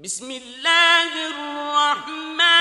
بسم الله الرحمن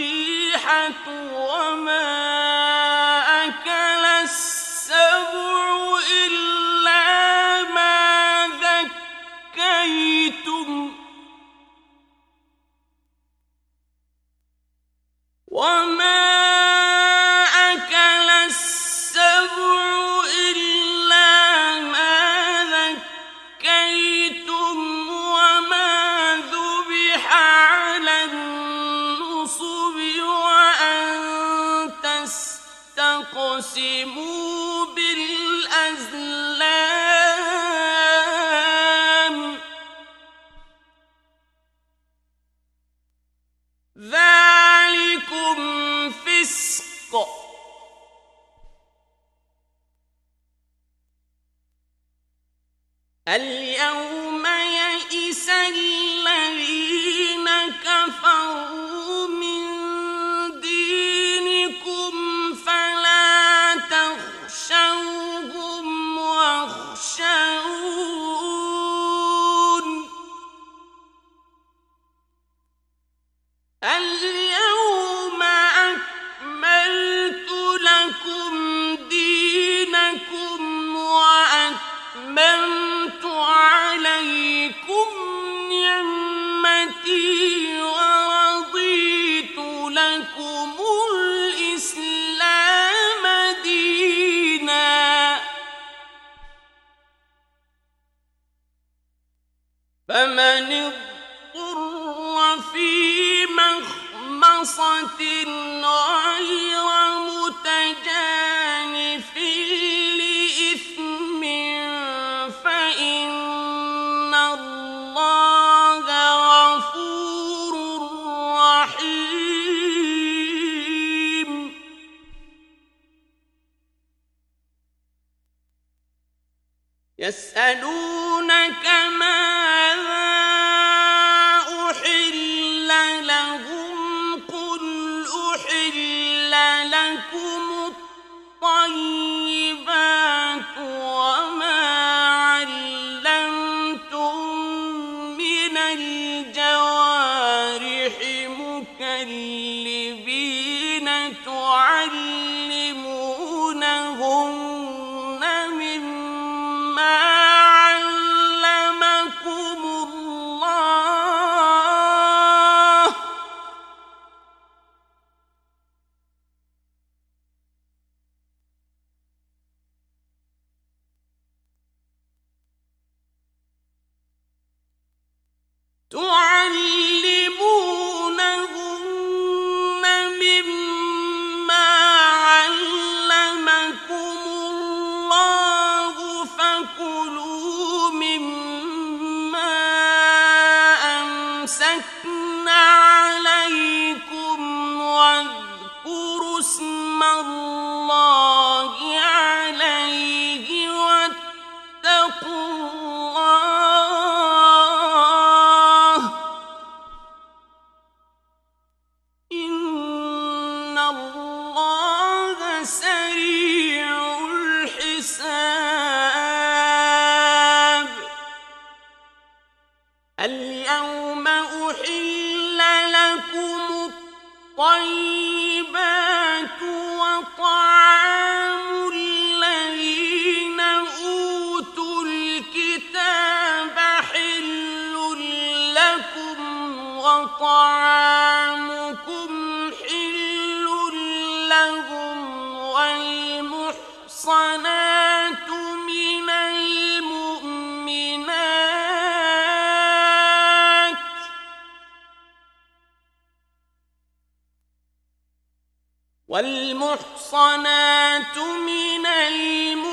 والنطيحة وما والمحصنات من المؤمنات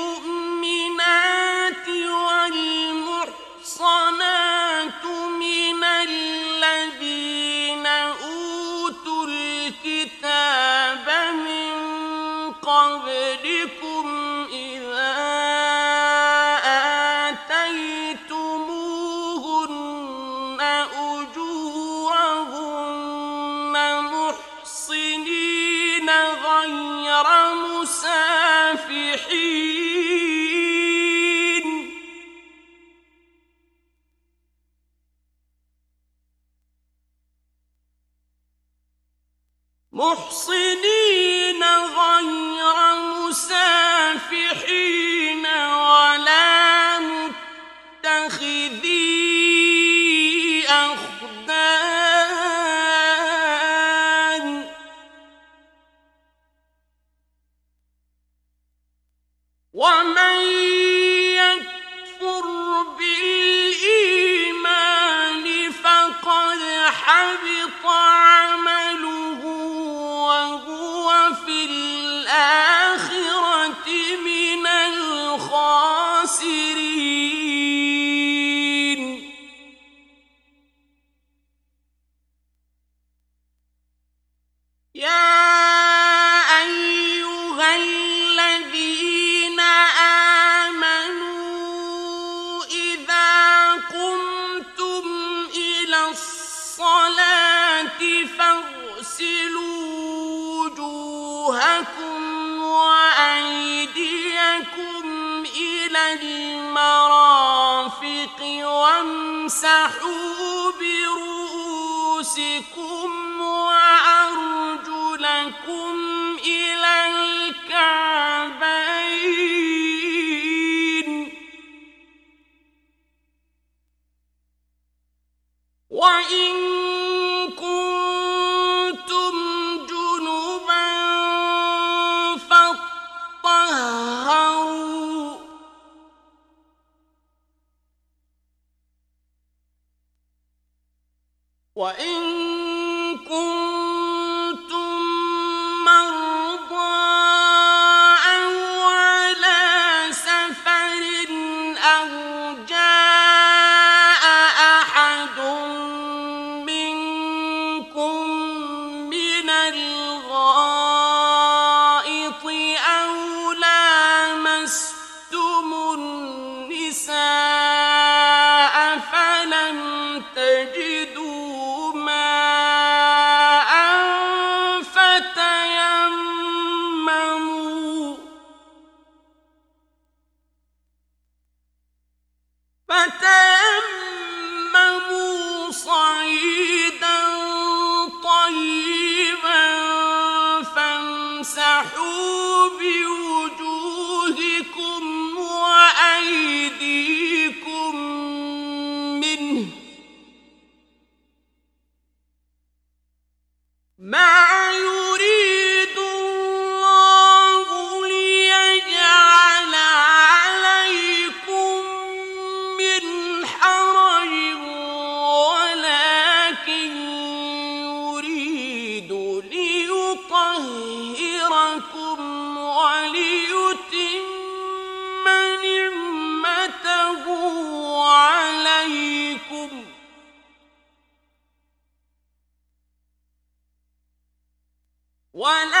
ولا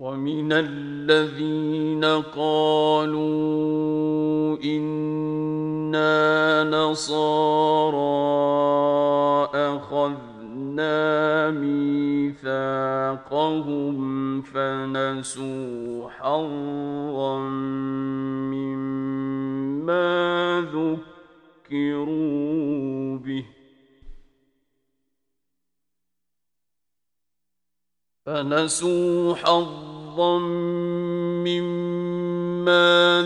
ومن الذين قالوا إنا نصارى أخذنا ميثاقهم فنسوا حظا مما ذكروا. فنسوا حظا مما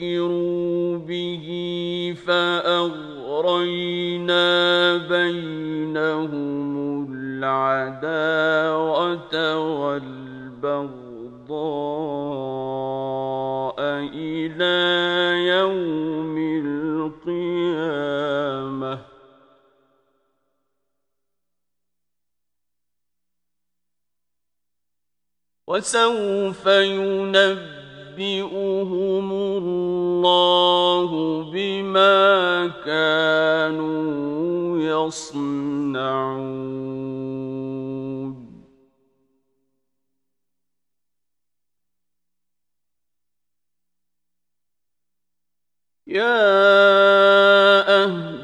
ذكروا به فأغرينا بينهم العداوة والبغضاء إلى يوم وسوف ينبئهم الله بما كانوا يصنعون. يا أهل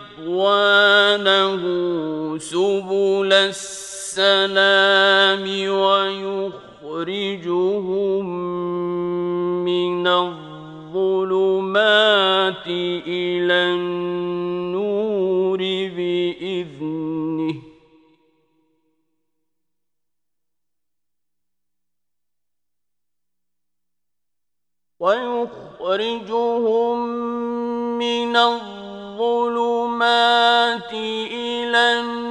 رضوانه سبل السلام ويخرجهم من الظلمات إلى النور بإذنه. ويخرجهم من الظلمات إلى النور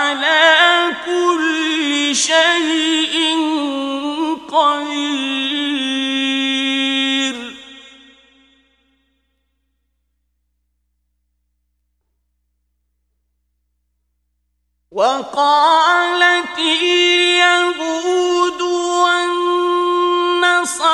شيء قدير. وقالت اليهود والنصارى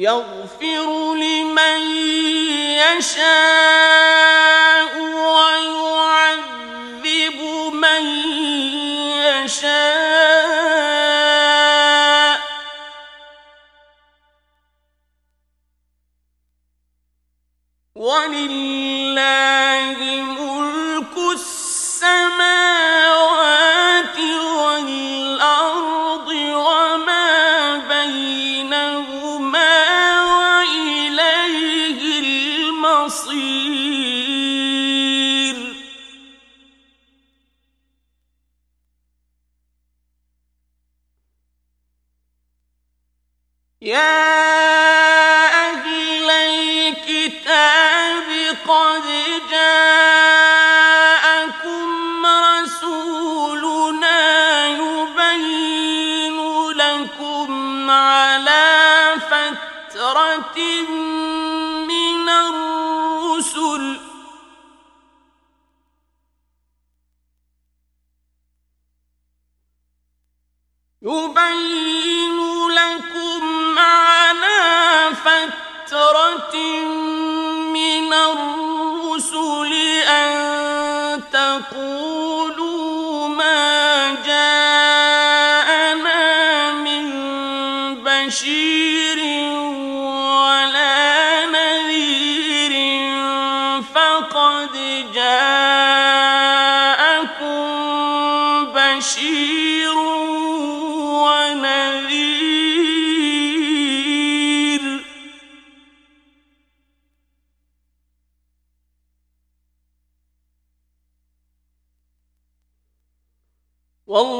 يغفر لمن يشاء. والله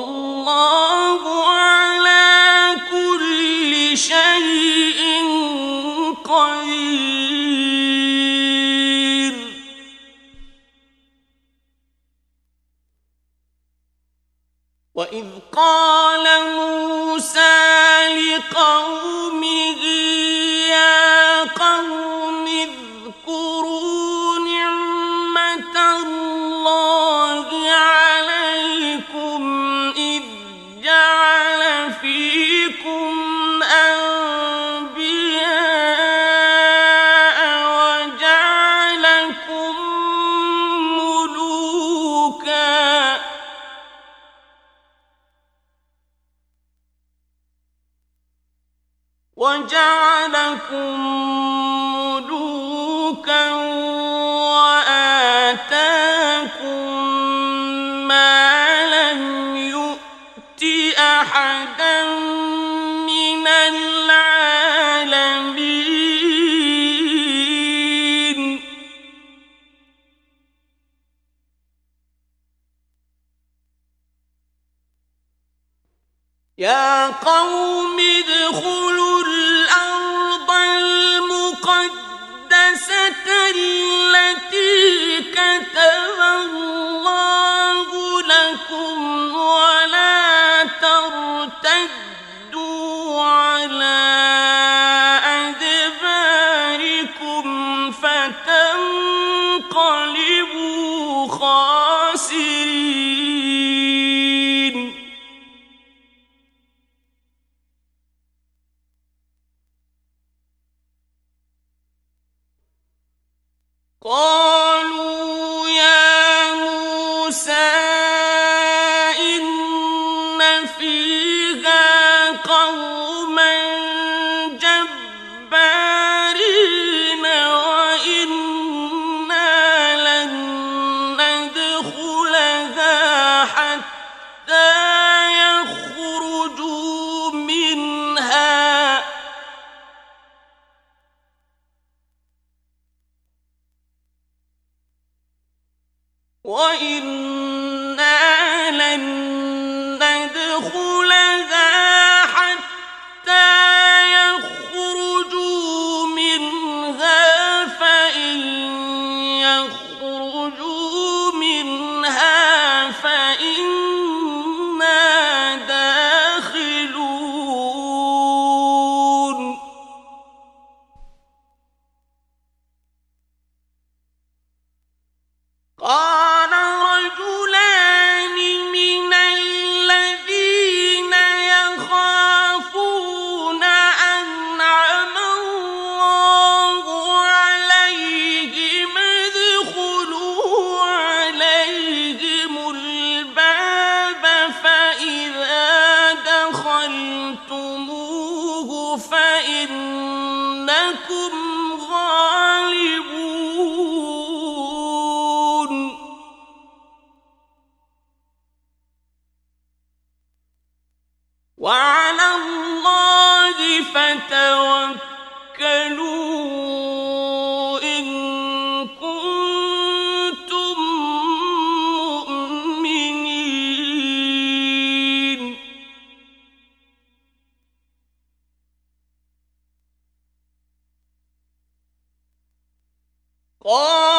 المتقين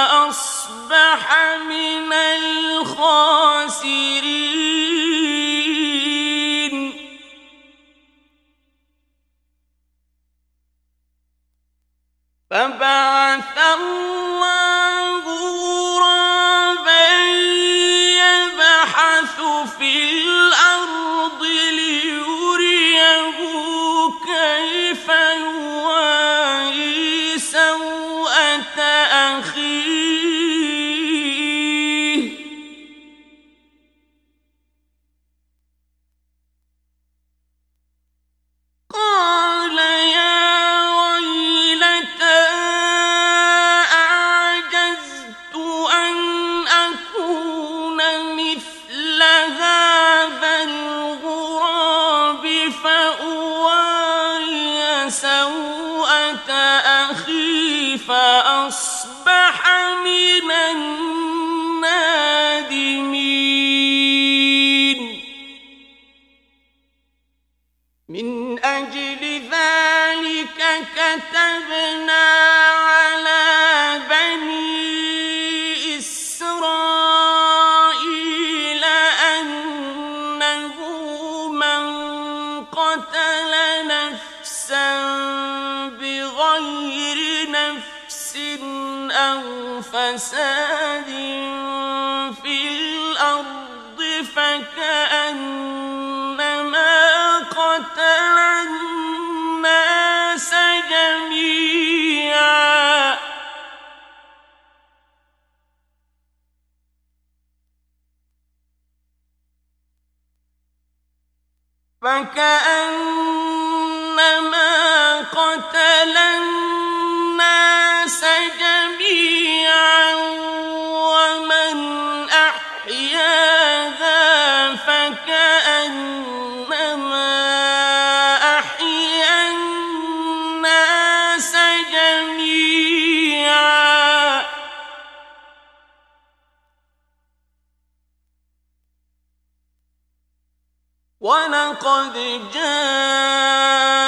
ولقد جاءتهم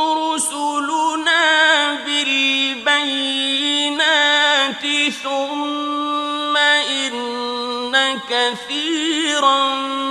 رسلنا بالبينات كثيرا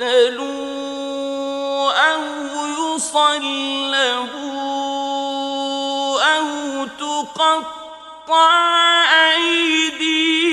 يقتلوا أو يصلبوا أو تقطع أيديهم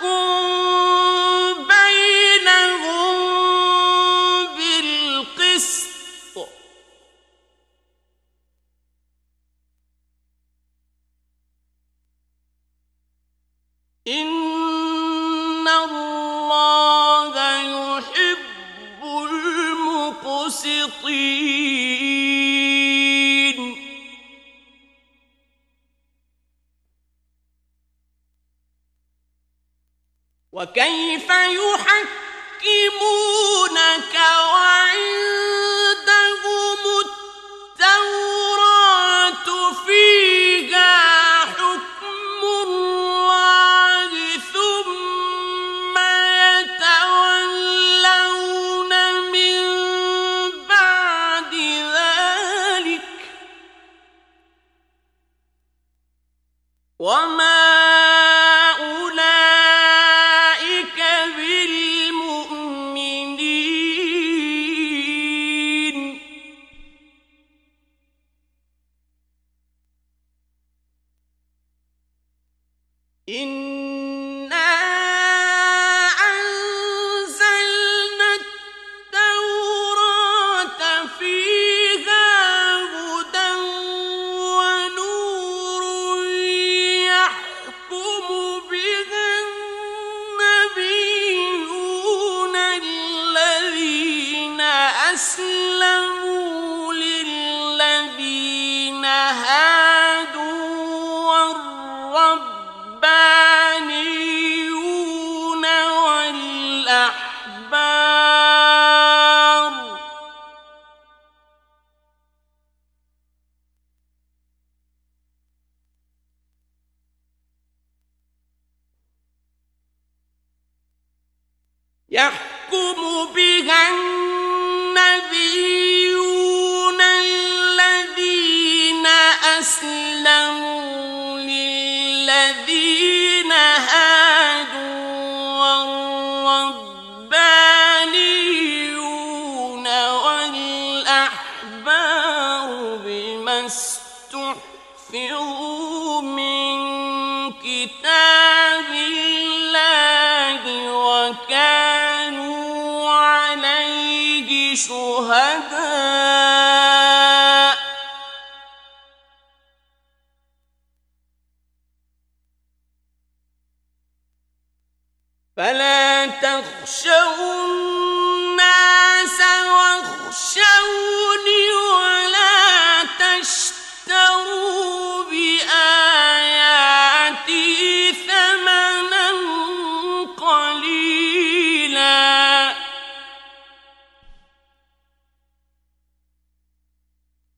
فاحكم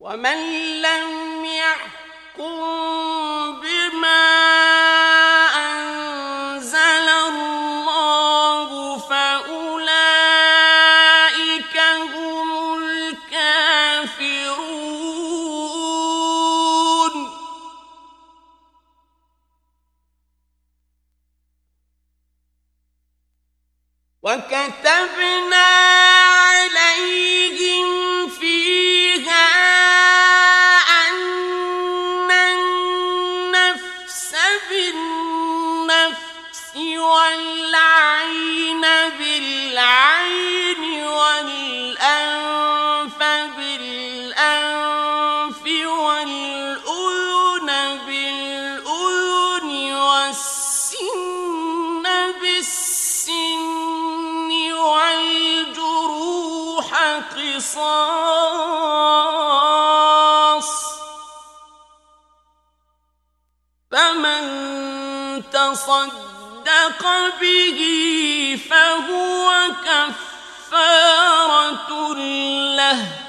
ومن لم يحكم ألحق به فهو كفارة له.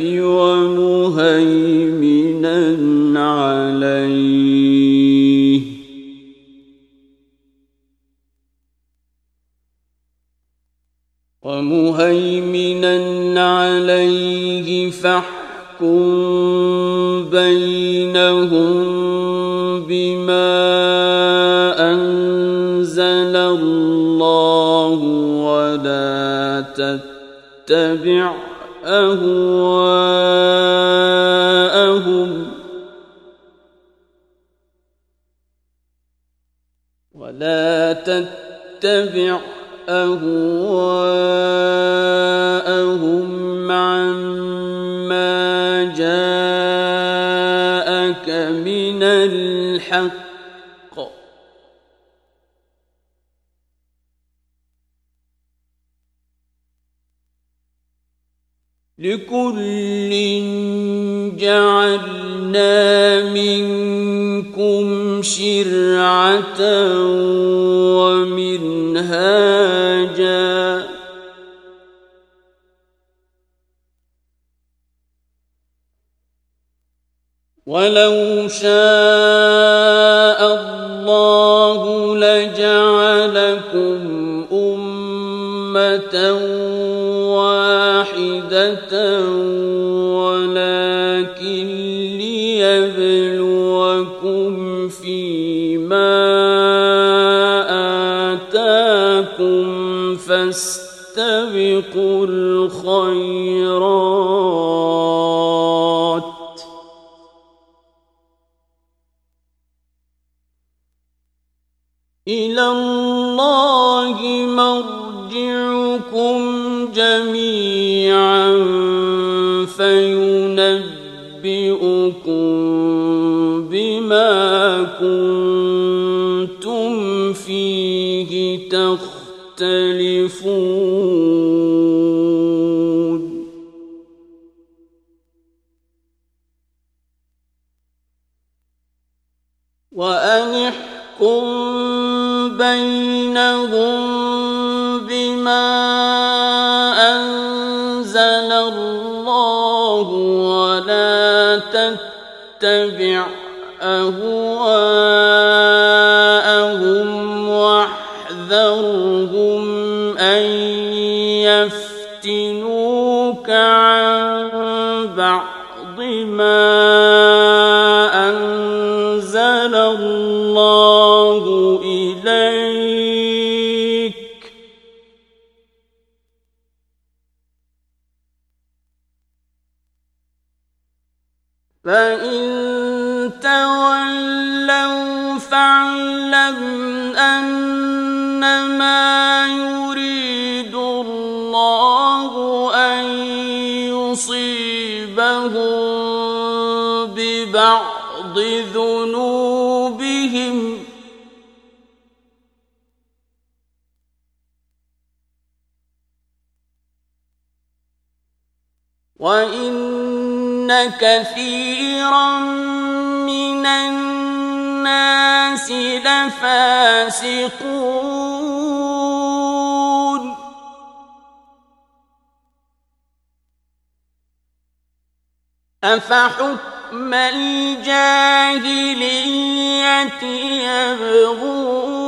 ومهيمنا عليه ومهيمنا عليه فاحكم بينهم بما أنزل الله ولا تتبع أهواءهم. ولا تتبع أهواءهم عما جاءك من الحق. لكل جعلنا منكم شرعة ومنهاجا. ولو شاء فاستبقوا الخيرات. إلى الله مرجعكم جميعا فينبئكم بما كنتم فيه تختلفون وأن بينهم بما أنزل الله ولا تتبع أهواءهم. بعض ما أنزل الله إليك. فإن وإن كثيرا من الناس لفاسقون أفحكم الجاهلية يبغون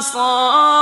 صَائِمًا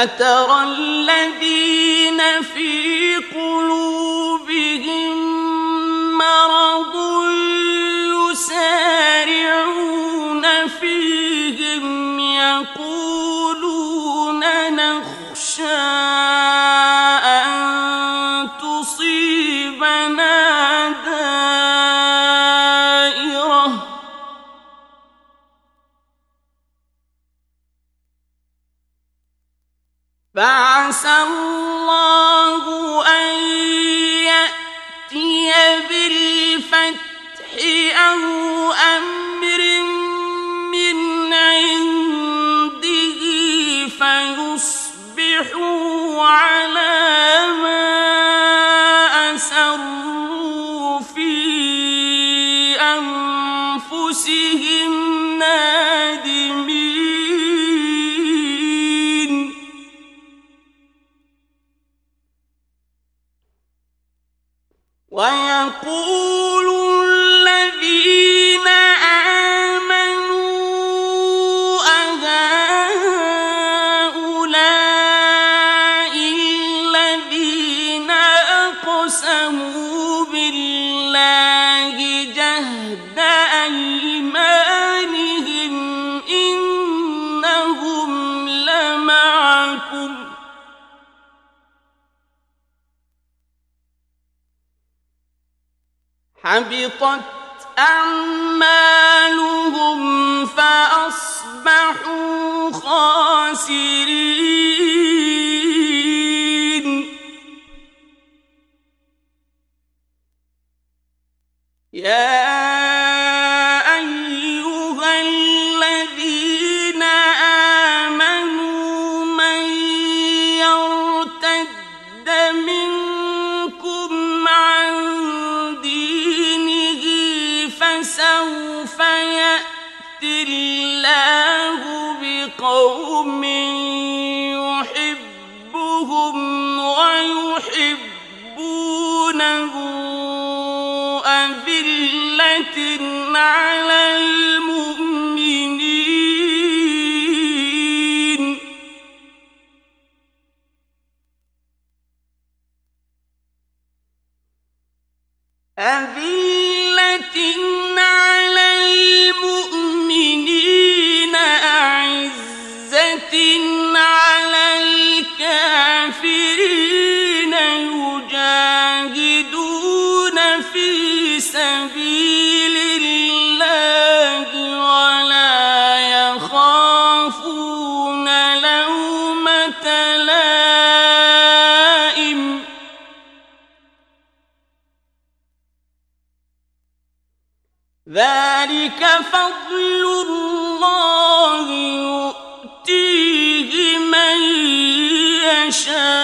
رحمه أذلة فضل الله يؤتيه من يشاء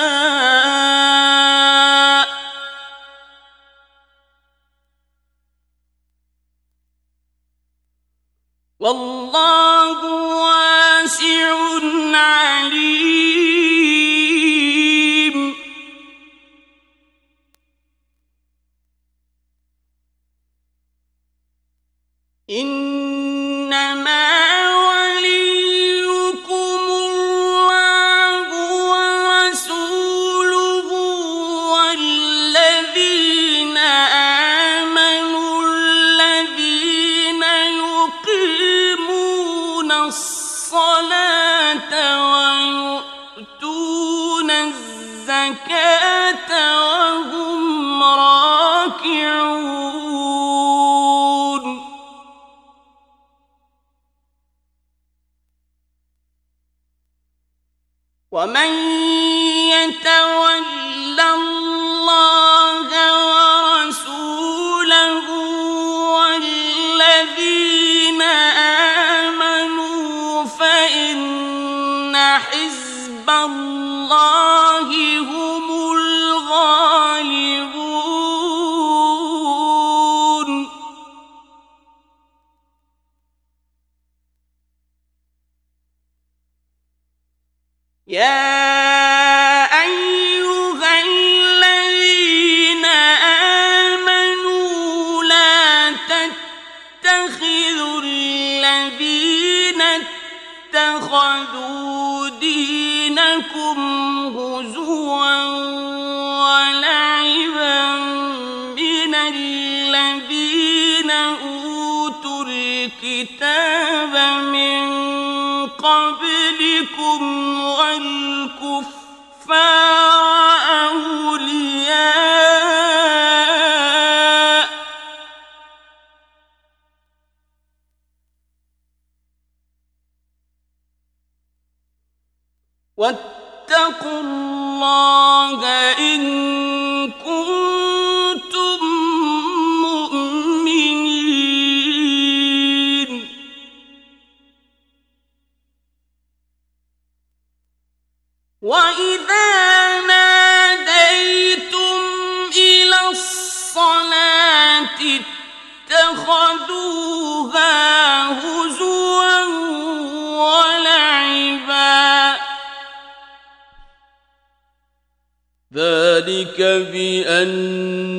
الله الكتاب من قبلكم والكفار أولياء واتقوا الله بأنهم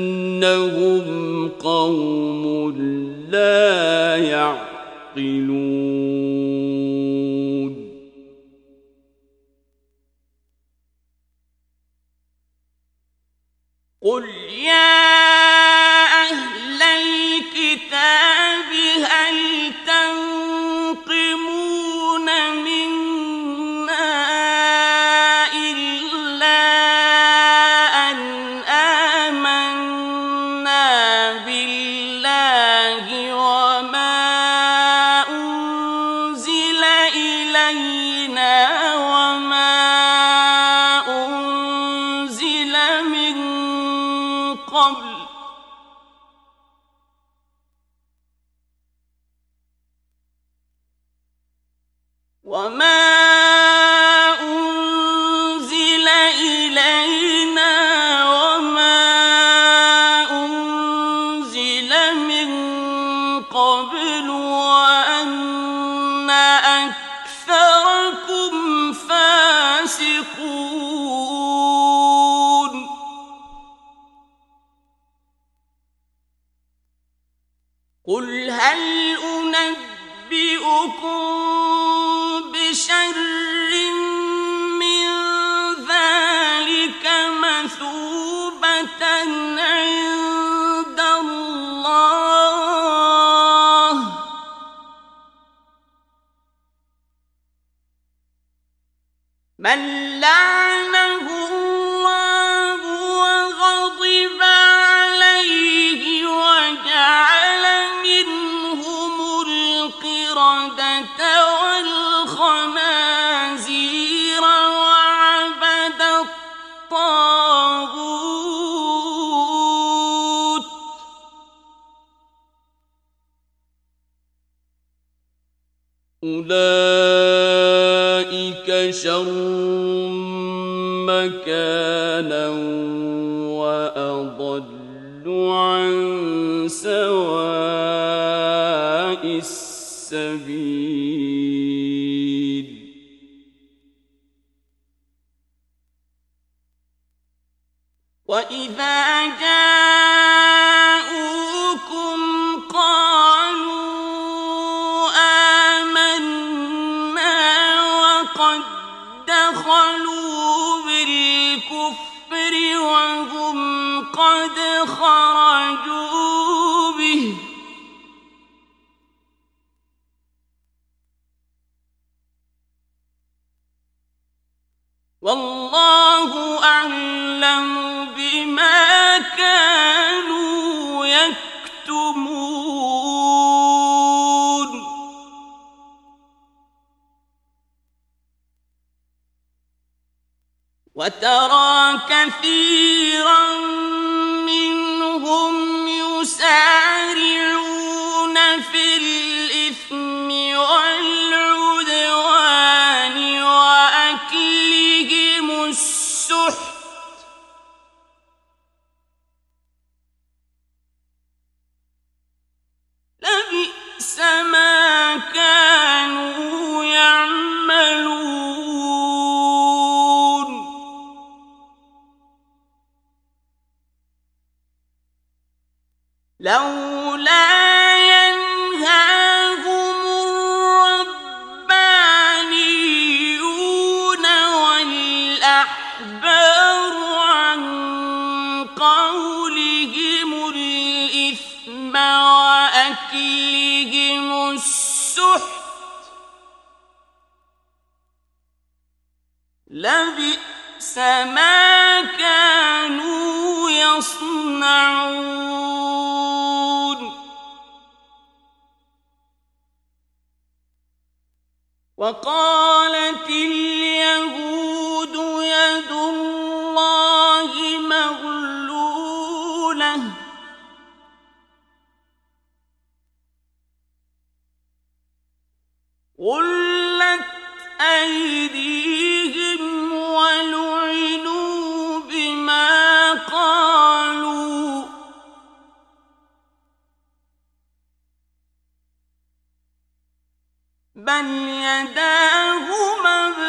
بل يداه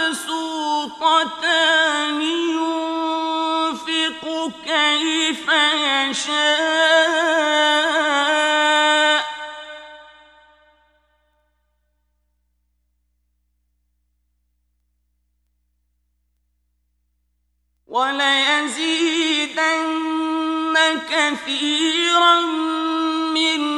مبسوطتان ينفق كيف يشاء وليزيدن كثيرا منه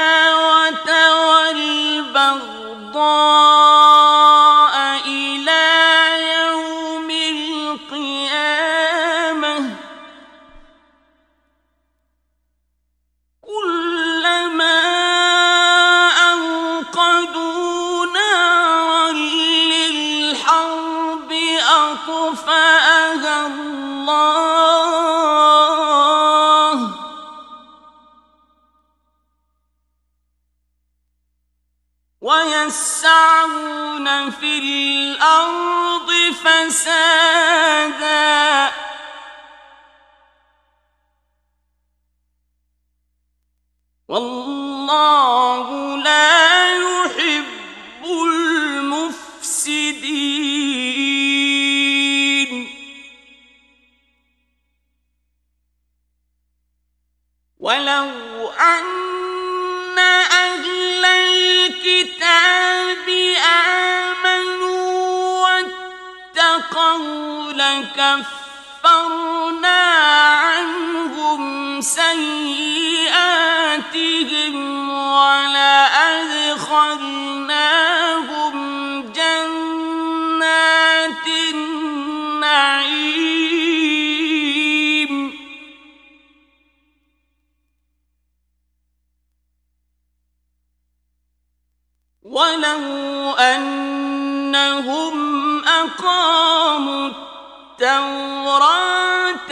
في الأرض فسادا. والله لا يحب المفسدين. ولو أن الكتاب آمنوا واتقوا لكفرنا عنهم سيئاتهم ولأدخلناهم ولو أنهم أقاموا التوراة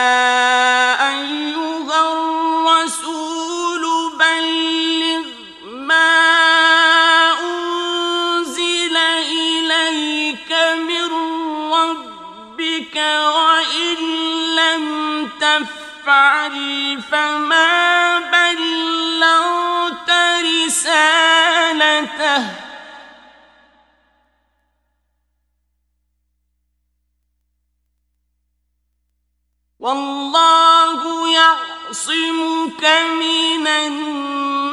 تفعل فما بلغت رسالته. والله يعصمك من الناس.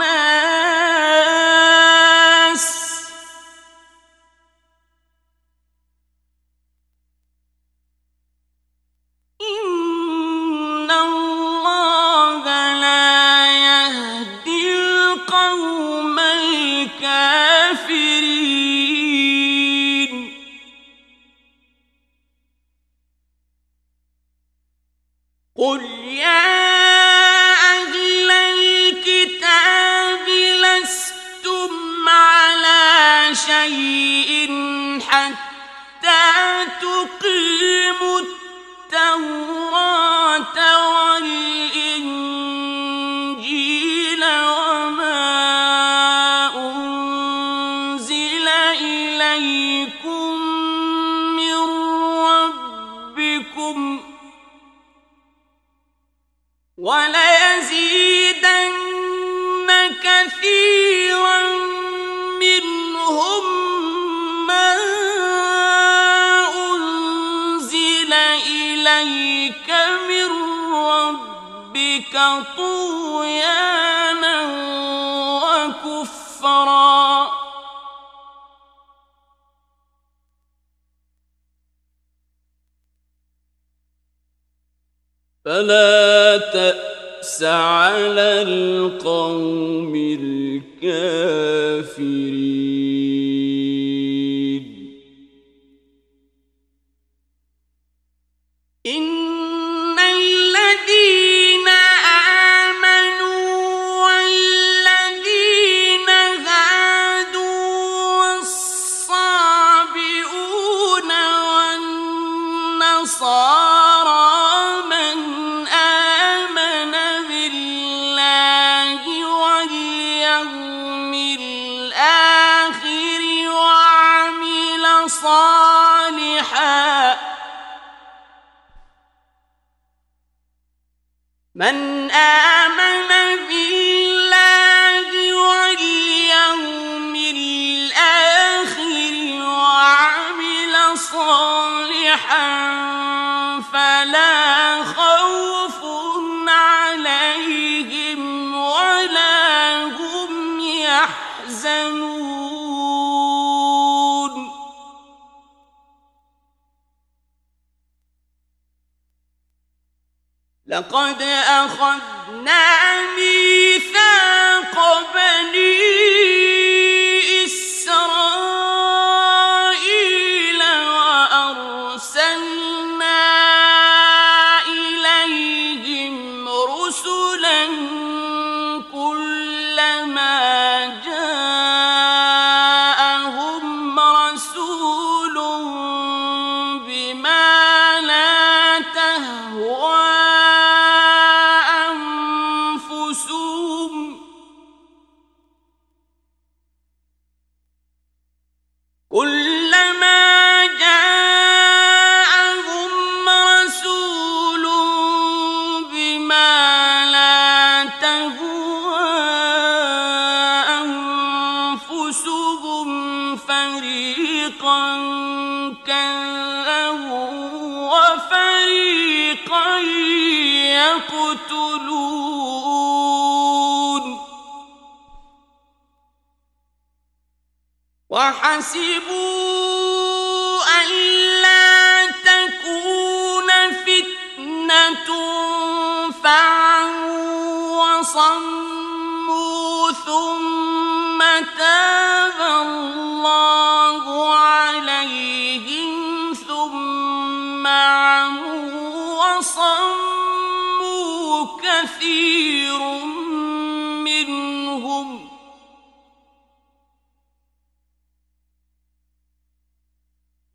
كثير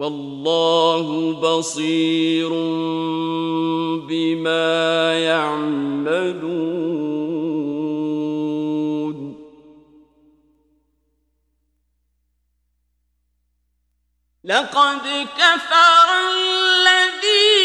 والله بصير بما يعملون. لقد كفر الذين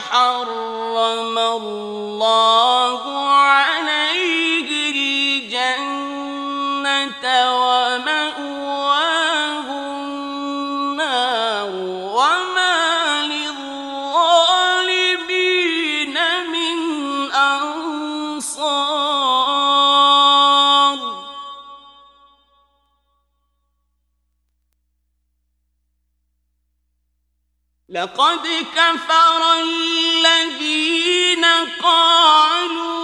حرم الله عليه الجنة ومأواه لقد كفر الذين قالوا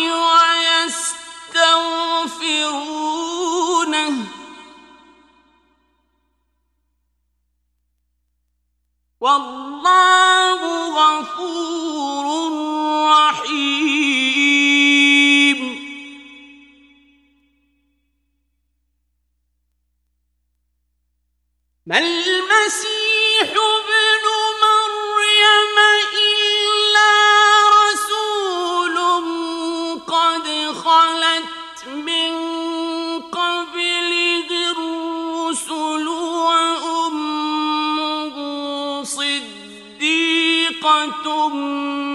والله غفور رحيم. ما المسيح صديقة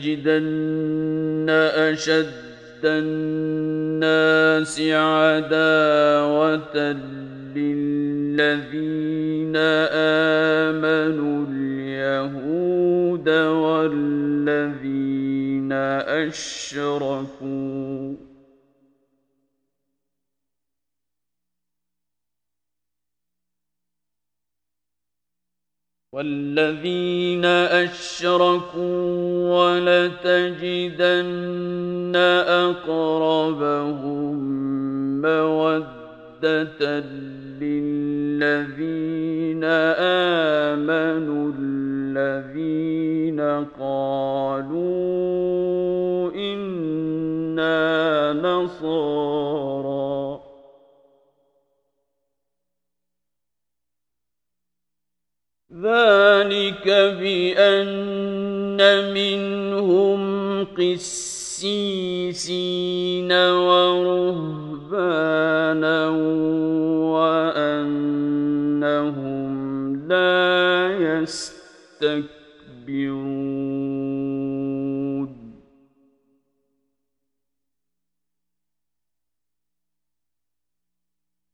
لتجدن أشد الناس عداوة للذين آمنوا اليهود والذين أشركوا والذين أشركوا ولتجدن أقربهم مودة للذين آمنوا الذين قالوا إنا نصارى ذلك بأن منهم قسيسين ورهبانا وأنهم لا يستكبرون.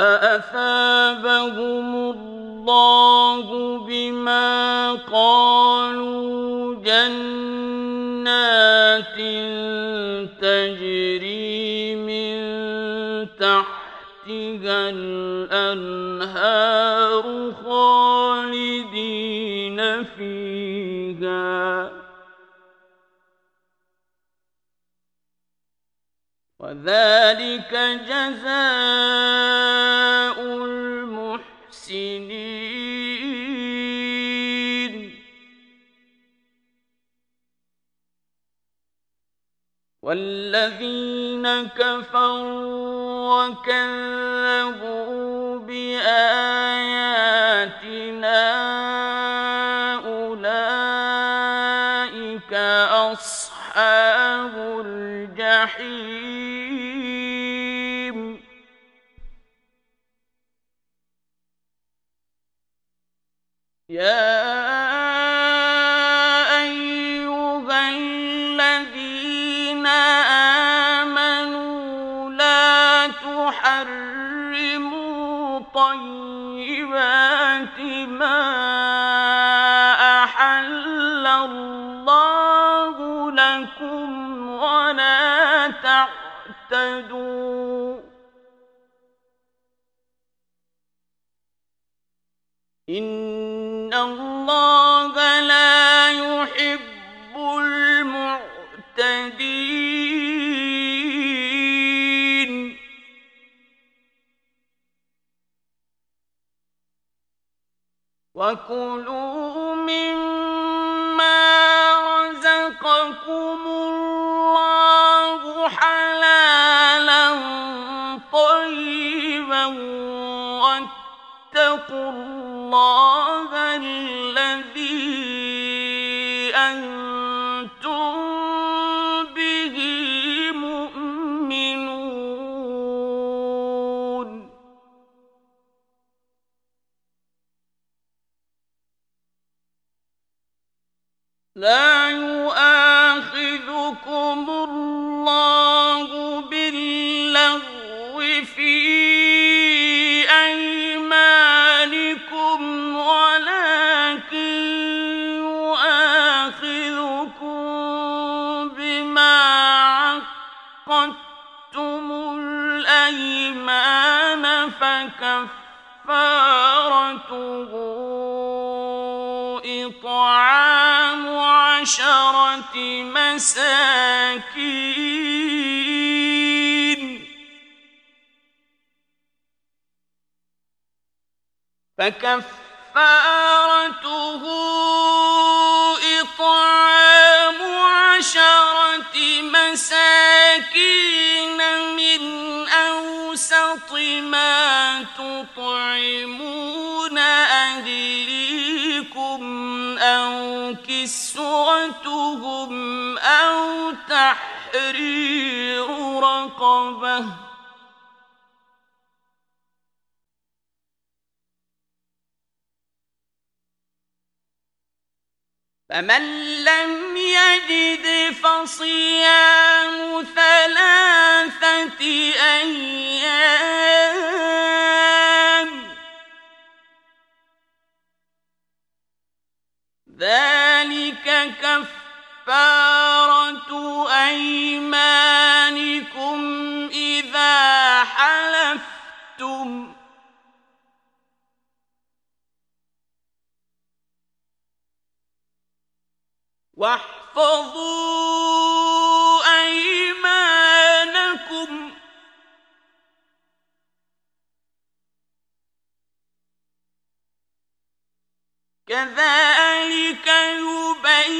فأثابهم الله بما قالوا جنات تجري من تحتها الأنهار خالدين وذلك جزاء المحسنين. والذين كفروا وكذبوا بآياتنا يا وكلوا مما عشرة مساكين. فكفارته إطعام عشرة مساكين من أوسط ما تطعمون أهليكم أو كس كسوتهم أو تحرير رقبة. فمن لم يجد فصيام ثلاثة أيام ذلك كفارة أيمانكم إذا حلفتم. واحفظوا أيمانكم كذلك يبين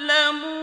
اعلموا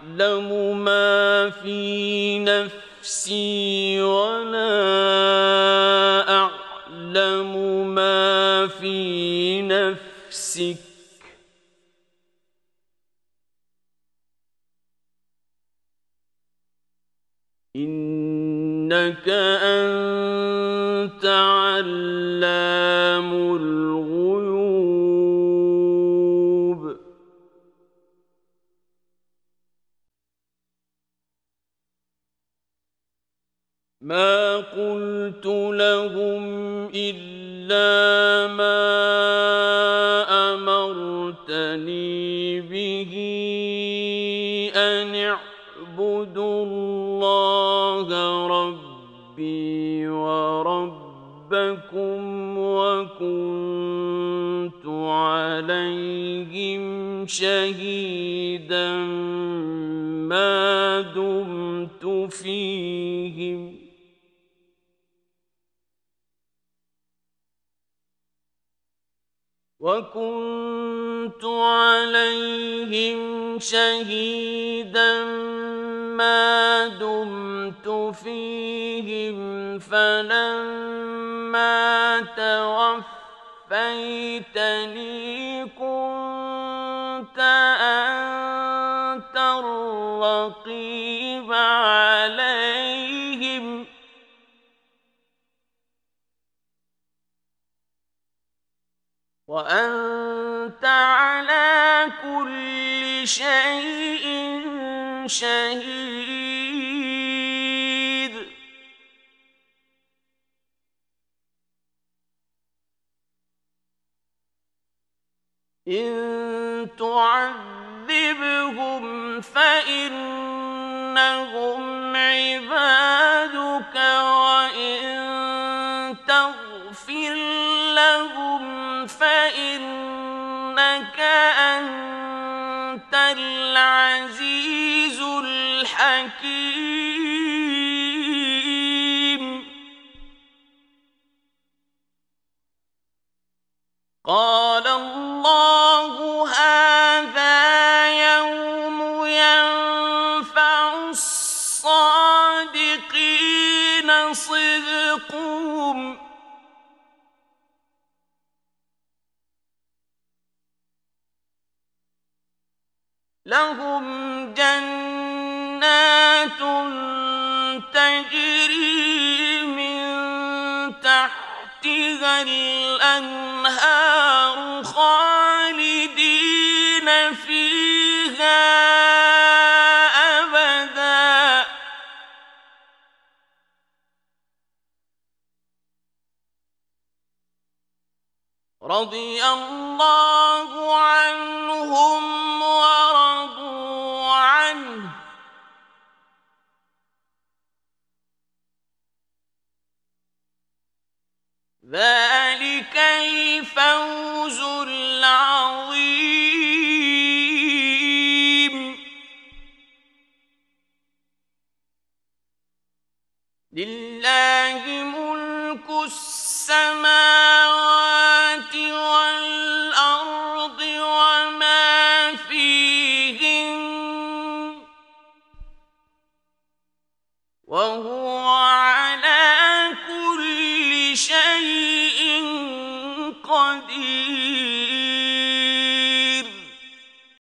تعلم ما في نفسي ولا أعلم ما في نفسك